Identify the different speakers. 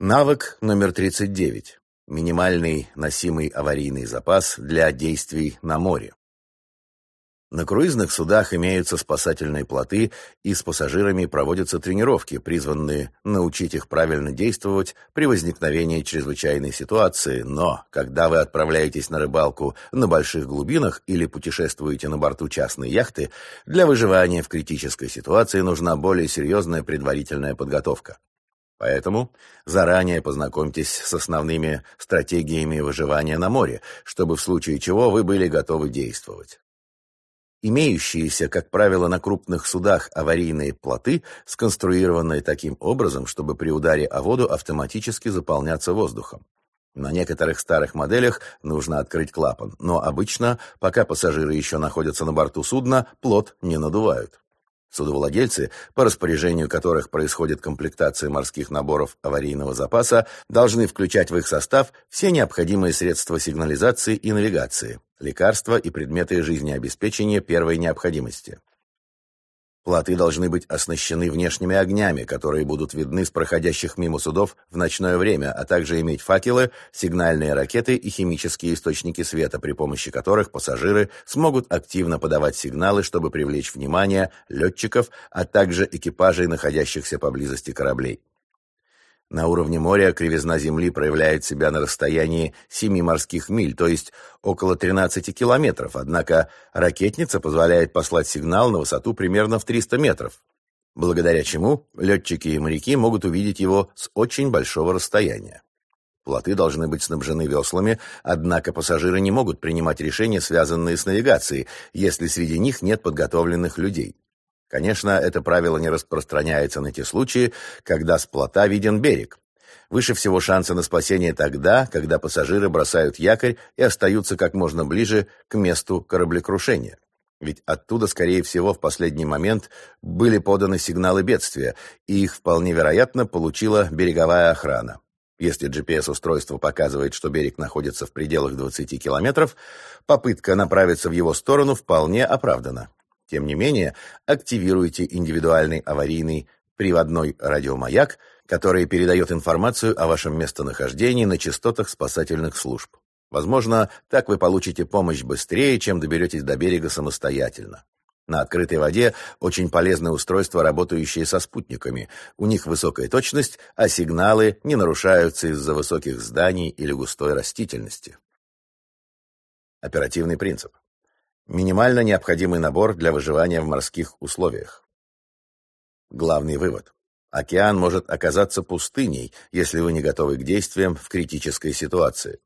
Speaker 1: Навык номер 39. Минимальный носимый аварийный запас для действий на море. На круизных судах имеются спасательные плоты, и с пассажирами проводятся тренировки, призванные научить их правильно действовать при возникновении чрезвычайной ситуации. Но, когда вы отправляетесь на рыбалку на больших глубинах или путешествуете на борту частной яхты, для выживания в критической ситуации нужна более серьезная предварительная подготовка. Поэтому заранее познакомьтесь с основными стратегиями выживания на море, чтобы в случае чего вы были готовы действовать. Имеющиеся, как правило, на крупных судах аварийные плоты, сконструированные таким образом, чтобы при ударе о воду автоматически заполняться воздухом. На некоторых старых моделях нужно открыть клапан, но обычно, пока пассажиры еще находятся на борту судна, плот не надувают. Судовладельцы, по распоряжению которых происходит комплектация морских наборов аварийного запаса, должны включать в их состав все необходимые средства сигнализации и навигации, лекарства и предметы жизнеобеспечения первой необходимости. Плоты должны быть оснащены внешними огнями, которые будут видны с проходящих мимо судов в ночное время, а также иметь факелы, сигнальные ракеты и химические источники света, при помощи которых пассажиры смогут активно подавать сигналы, чтобы привлечь внимание летчиков, а также экипажей, находящихся поблизости кораблей. На уровне моря кривизна Земли проявляет себя на расстоянии 7 морских миль, то есть около 13 километров, однако ракетница позволяет послать сигнал на высоту примерно в 300 метров, благодаря чему летчики и моряки могут увидеть его с очень большого расстояния. Плоты должны быть снабжены веслами, однако пассажиры не могут принимать решения, связанные с навигацией, если среди них нет подготовленных людей. Конечно, это правило не распространяется на те случаи, когда с плота виден берег. Выше всего шансы на спасение тогда, когда пассажиры бросают якорь и остаются как можно ближе к месту кораблекрушения. Ведь оттуда, скорее всего, в последний момент были поданы сигналы бедствия, и их вполне вероятно получила береговая охрана. Если GPS-устройство показывает, что берег находится в пределах 20 километров, попытка направиться в его сторону вполне оправдана. Тем не менее, активируйте индивидуальный аварийный приводной радиомаяк, который передает информацию о вашем местонахождении на частотах спасательных служб. Возможно, так вы получите помощь быстрее, чем доберетесь до берега самостоятельно. На открытой воде очень полезное устройство, работающее со спутниками. У них высокая точность, а сигналы не нарушаются из-за высоких зданий или густой растительности. Оперативный принцип. Минимально необходимый набор для выживания в морских условиях. Главный вывод. Океан может оказаться пустыней, если вы не готовы к действиям в критической ситуации.